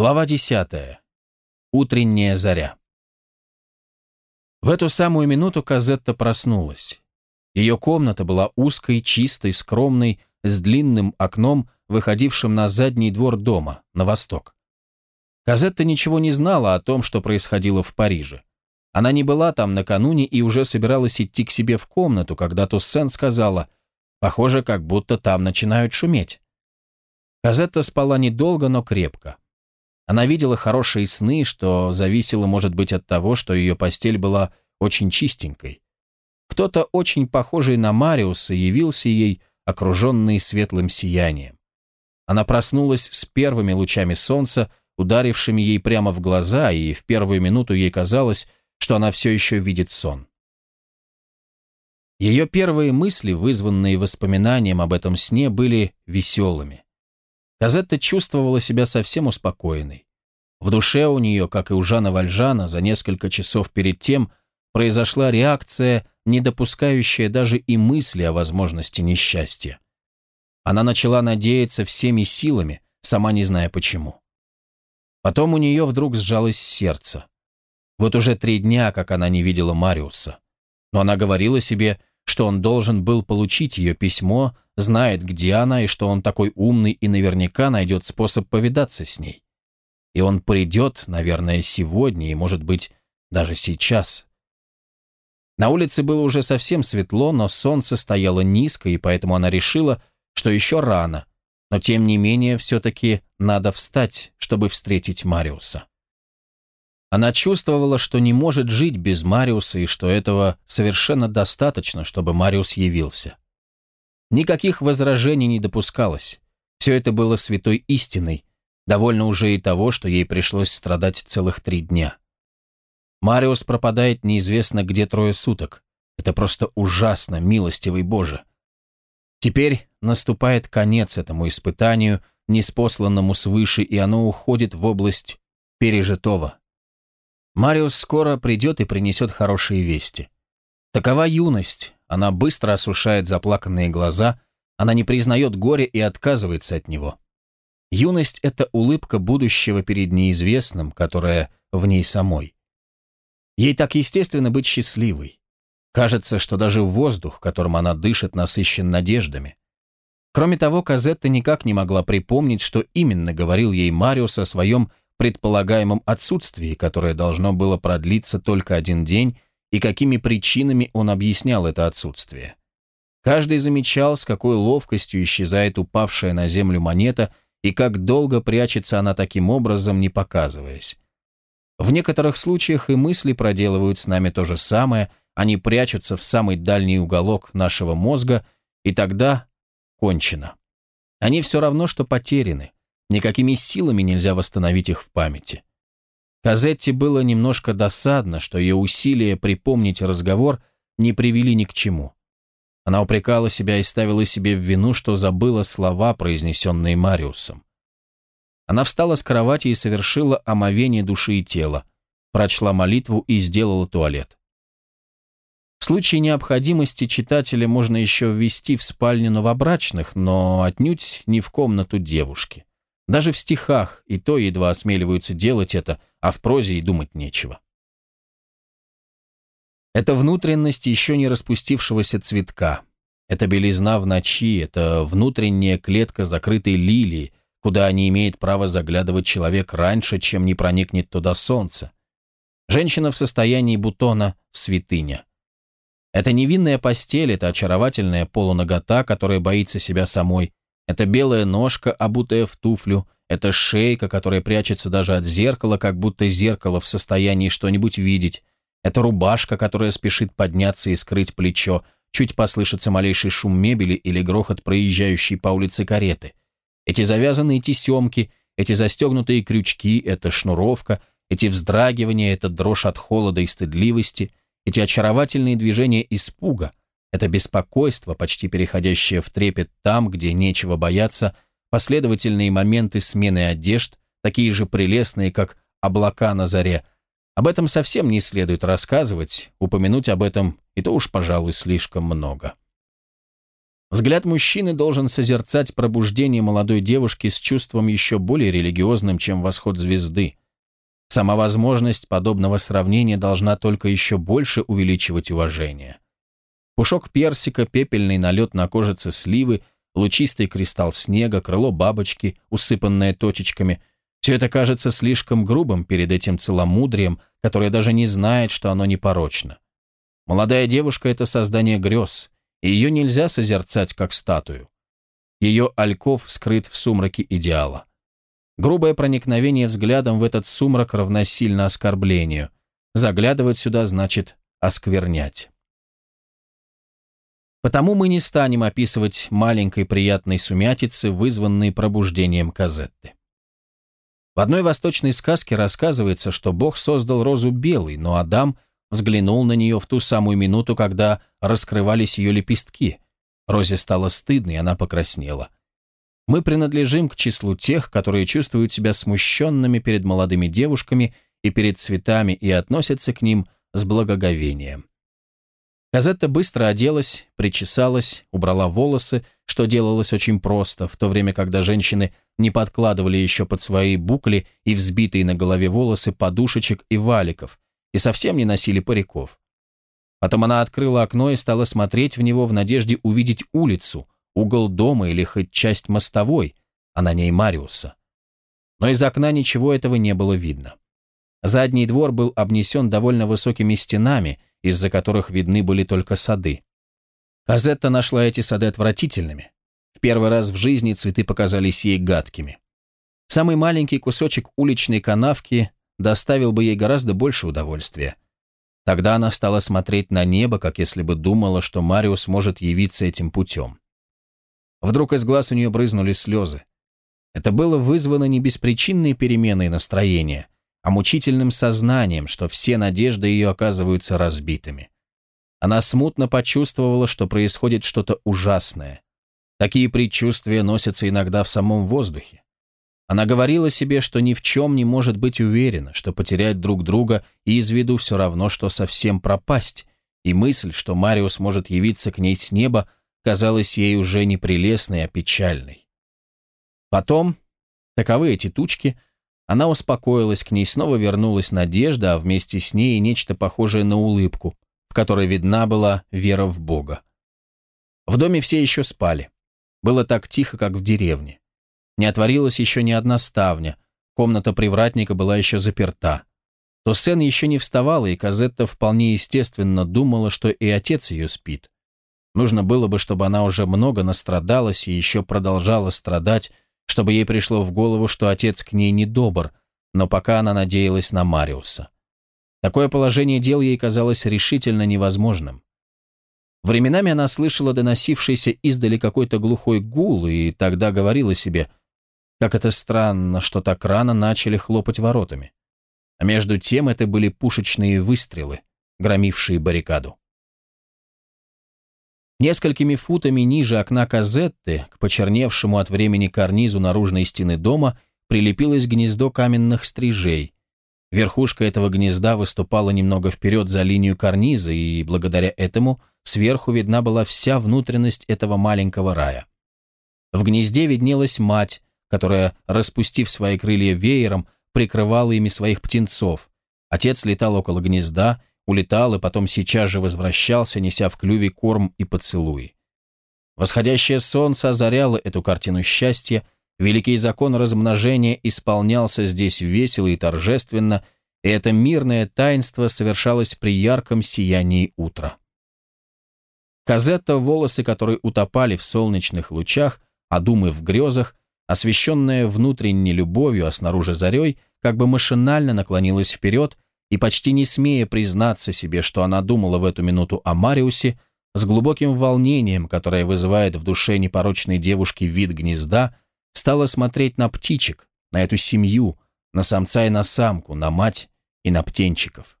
Глава 10. Утренняя заря. В эту самую минуту Казетта проснулась. Ее комната была узкой, чистой, скромной, с длинным окном, выходившим на задний двор дома, на восток. Казетта ничего не знала о том, что происходило в Париже. Она не была там накануне и уже собиралась идти к себе в комнату, когда Туссен сказала, «Похоже, как будто там начинают шуметь». Казетта спала недолго, но крепко. Она видела хорошие сны, что зависело, может быть, от того, что ее постель была очень чистенькой. Кто-то очень похожий на Мариуса явился ей, окруженный светлым сиянием. Она проснулась с первыми лучами солнца, ударившими ей прямо в глаза, и в первую минуту ей казалось, что она все еще видит сон. Ее первые мысли, вызванные воспоминанием об этом сне, были веселыми. Казетта чувствовала себя совсем успокоенной. В душе у нее, как и у Жана Вальжана, за несколько часов перед тем произошла реакция, не допускающая даже и мысли о возможности несчастья. Она начала надеяться всеми силами, сама не зная почему. Потом у нее вдруг сжалось сердце. Вот уже три дня, как она не видела Мариуса. Но она говорила себе, что он должен был получить ее письмо, знает, где она, и что он такой умный и наверняка найдет способ повидаться с ней. И он придет, наверное, сегодня и, может быть, даже сейчас. На улице было уже совсем светло, но солнце стояло низко, и поэтому она решила, что еще рано, но тем не менее все-таки надо встать, чтобы встретить Мариуса. Она чувствовала, что не может жить без Мариуса и что этого совершенно достаточно, чтобы Мариус явился. Никаких возражений не допускалось. Все это было святой истиной. Довольно уже и того, что ей пришлось страдать целых три дня. Мариус пропадает неизвестно где трое суток. Это просто ужасно, милостивый Боже. Теперь наступает конец этому испытанию, неспосланному свыше, и оно уходит в область пережитого. Мариус скоро придет и принесет хорошие вести. Такова юность, она быстро осушает заплаканные глаза, она не признает горя и отказывается от него. Юность — это улыбка будущего перед неизвестным, которая в ней самой. Ей так естественно быть счастливой. Кажется, что даже воздух, которым она дышит, насыщен надеждами. Кроме того, Казетта никак не могла припомнить, что именно говорил ей Мариус о своем предполагаемом отсутствии, которое должно было продлиться только один день, и какими причинами он объяснял это отсутствие. Каждый замечал, с какой ловкостью исчезает упавшая на землю монета и как долго прячется она таким образом, не показываясь. В некоторых случаях и мысли проделывают с нами то же самое, они прячутся в самый дальний уголок нашего мозга, и тогда кончено. Они все равно, что потеряны. Никакими силами нельзя восстановить их в памяти. Казетти было немножко досадно, что ее усилия припомнить разговор не привели ни к чему. Она упрекала себя и ставила себе в вину, что забыла слова, произнесенные Мариусом. Она встала с кровати и совершила омовение души и тела, прочла молитву и сделала туалет. В случае необходимости читателя можно еще ввести в спальню новобрачных, но отнюдь не в комнату девушки. Даже в стихах и то едва осмеливаются делать это, а в прозе и думать нечего. Это внутренность еще не распустившегося цветка. Это белизна в ночи, это внутренняя клетка закрытой лилии, куда не имеет права заглядывать человек раньше, чем не проникнет туда солнце. Женщина в состоянии бутона – святыня. Это невинная постель, это очаровательная полуногота, которая боится себя самой, это белая ножка, обутая в туфлю, это шейка, которая прячется даже от зеркала, как будто зеркало в состоянии что-нибудь видеть. Это рубашка, которая спешит подняться и скрыть плечо, чуть послышится малейший шум мебели или грохот проезжающей по улице кареты. Эти завязанные тесемки, эти застегнутые крючки, эта шнуровка, эти вздрагивания, эта дрожь от холода и стыдливости, эти очаровательные движения испуга, это беспокойство, почти переходящее в трепет там, где нечего бояться, последовательные моменты смены одежд, такие же прелестные, как облака на заре. Об этом совсем не следует рассказывать, упомянуть об этом и то уж, пожалуй, слишком много. Взгляд мужчины должен созерцать пробуждение молодой девушки с чувством еще более религиозным, чем восход звезды. Сама возможность подобного сравнения должна только еще больше увеличивать уважение. Пушок персика, пепельный налет на кожице сливы, лучистый кристалл снега, крыло бабочки, усыпанное точечками – все это кажется слишком грубым перед этим целомудрием, которое даже не знает, что оно непорочно. Молодая девушка — это создание грез, и ее нельзя созерцать как статую. Ее альков скрыт в сумраке идеала. Грубое проникновение взглядом в этот сумрак равносильно оскорблению. Заглядывать сюда значит осквернять. Потому мы не станем описывать маленькой приятной сумятицы, вызванной пробуждением Казетты. В одной восточной сказке рассказывается, что Бог создал розу белой, но Адам взглянул на нее в ту самую минуту, когда раскрывались ее лепестки. Розе стало стыдно, и она покраснела. Мы принадлежим к числу тех, которые чувствуют себя смущенными перед молодыми девушками и перед цветами и относятся к ним с благоговением. Казетта быстро оделась, причесалась, убрала волосы, что делалось очень просто, в то время, когда женщины не подкладывали еще под свои букли и взбитые на голове волосы подушечек и валиков, и совсем не носили париков. Потом она открыла окно и стала смотреть в него в надежде увидеть улицу, угол дома или хоть часть мостовой, а на ней Мариуса. Но из окна ничего этого не было видно. Задний двор был обнесен довольно высокими стенами, из-за которых видны были только сады. Казетта нашла эти сады отвратительными. В первый раз в жизни цветы показались ей гадкими. Самый маленький кусочек уличной канавки доставил бы ей гораздо больше удовольствия. Тогда она стала смотреть на небо, как если бы думала, что Мариус может явиться этим путем. Вдруг из глаз у нее брызнули слезы. Это было вызвано не беспричинной переменой настроения, а мучительным сознанием, что все надежды ее оказываются разбитыми. Она смутно почувствовала, что происходит что-то ужасное. Такие предчувствия носятся иногда в самом воздухе. Она говорила себе, что ни в чем не может быть уверена, что потерять друг друга и из виду все равно, что совсем пропасть, и мысль, что Мариус может явиться к ней с неба, казалась ей уже не прелестной, а печальной. Потом, таковы эти тучки, она успокоилась, к ней снова вернулась надежда, а вместе с ней нечто похожее на улыбку, которой видна была вера в Бога. В доме все еще спали. Было так тихо, как в деревне. Не отворилась еще ни одна ставня, комната привратника была еще заперта. Туссен еще не вставала, и Казетта вполне естественно думала, что и отец ее спит. Нужно было бы, чтобы она уже много настрадалась и еще продолжала страдать, чтобы ей пришло в голову, что отец к ней недобр, но пока она надеялась на Мариуса. Такое положение дел ей казалось решительно невозможным. Временами она слышала доносившийся издали какой-то глухой гул, и тогда говорила себе, как это странно, что так рано начали хлопать воротами. А между тем это были пушечные выстрелы, громившие баррикаду. Несколькими футами ниже окна Казетты, к почерневшему от времени карнизу наружной стены дома, прилепилось гнездо каменных стрижей. Верхушка этого гнезда выступала немного вперед за линию карниза, и благодаря этому сверху видна была вся внутренность этого маленького рая. В гнезде виднелась мать, которая, распустив свои крылья веером, прикрывала ими своих птенцов. Отец летал около гнезда, улетал и потом сейчас же возвращался, неся в клюве корм и поцелуи. Восходящее солнце озаряло эту картину счастья, великий закон размножения исполнялся здесь весело и торжественно, и это мирное таинство совершалось при ярком сиянии утра. Казетта, волосы которой утопали в солнечных лучах, а думы в грезах, освещенная внутренней любовью, а снаружи зарей, как бы машинально наклонилась вперед, и почти не смея признаться себе, что она думала в эту минуту о Мариусе, с глубоким волнением, которое вызывает в душе непорочной девушки вид гнезда, стала смотреть на птичек, на эту семью, на самца и на самку, на мать и на птенчиков.